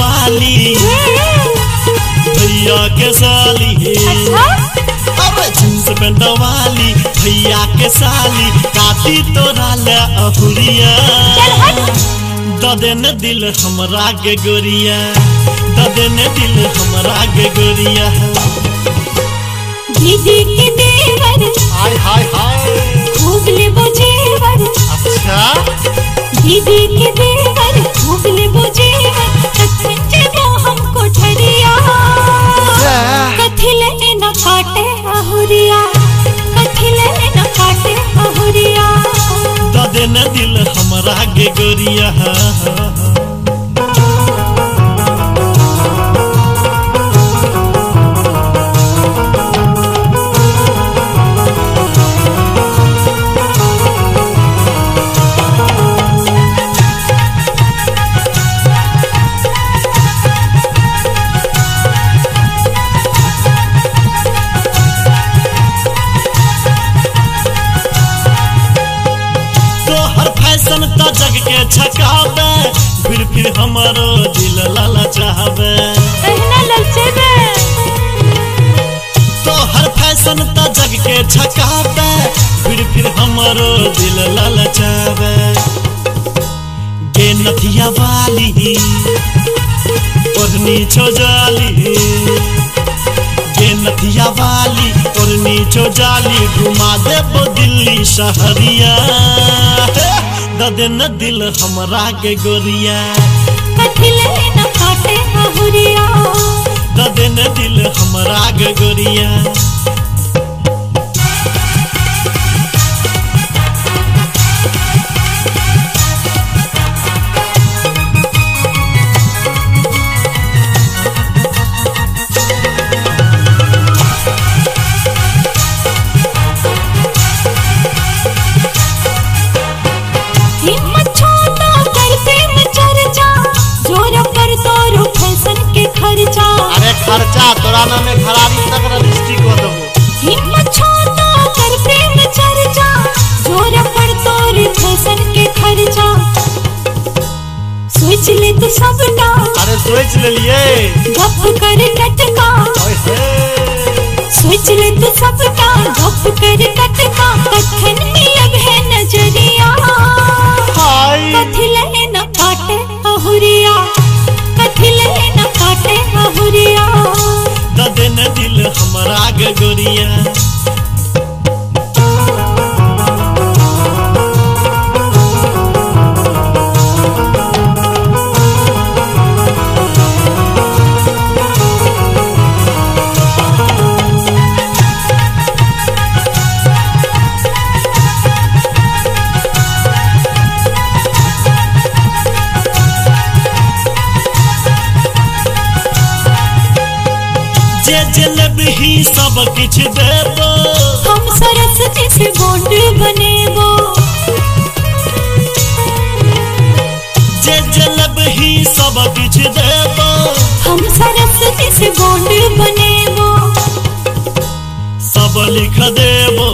वाली। भैया के साली अच्छा? अरे जींस पेंट वाली भैया के साली काटी तोरा ले अहुरिया ददेन दिल हमरा के गोरिया। ददेन दिल हमरा के गोरिया। दीदी के देवर। हाय हाय हाय। खूब ले जेवर अच्छा? दीदी के देवर। खूब ले जेवर ददेन दिल हमारा गे गोरिया। तोहर फ़ैशन जग के छकावे फिर फिर हमरो दिल लाला चाहवे। तोहर फ़ैशन त जग के छकावे फिर फिर हमरो दिल लाला चाहवे। गे नथिया वाली ओढ़नी छोजाली गे नथिया वाली ओढ़नी छोजाली घुमा देबो दिल्ली शहरिया। ददेन दिल हमरा के गोरिया। कथिले न काटे अहुरिया ददेन दिल हमरा के गोरिया। खर्चा तोरा ना में खराबी तक रजिस्ट्री को दो हिम्मत छोटा कर प्रेम चर्चा ज़ोर पर तोर फ़ैशन के खर्चा। सोच ले तो सब ना अरे सोच ले लिए गप कर टटका। सोच ले तो सब ना गप कर टटका गोरिया जे जलब ही सब किछ देबो। हम सरस्वती से बॉन्ड बनेबो। जे जलब ही सब किछ देबो। हम सरस्वती से बॉन्ड बनेबो। सब लिख देबो।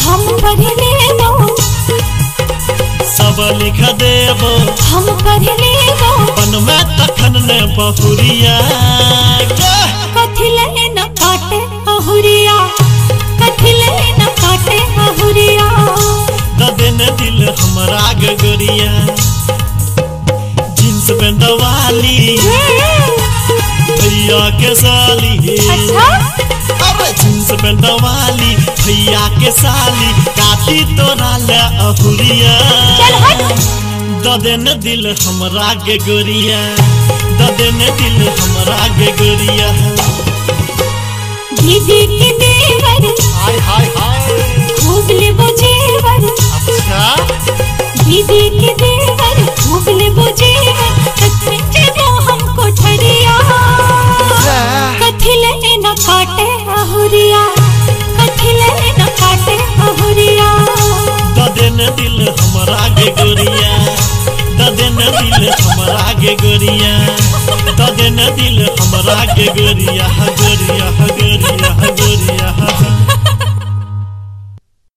हम पढ़ लेबो लिख देबो। हम पढ़ लेबो। बनमे तखन ने बहुरिया। कथिले न काटे अहुरिया कथिले न काटे अहुरिया ददेन दिल हमरा के गोरिया जींस पेंट वाली भैया के साली। अच्छा। अरे जींस पेंट भैया के साली काटी तोरा ले अहुरिया। ददेन दिल हमरा के गोरिया ददेन दिल हमरा के गोरिया। दीदी के देवर हाय हाय हाय। खूब ले जेवर अच्छा। दीदी के देवर खूब ले जेवर कथन जबो हमको ठरिया? कथिले न काटे? दिल हमरा गोरिया ददेन दिल हमरा गोरिया गोरिया गोरिया गोरिया।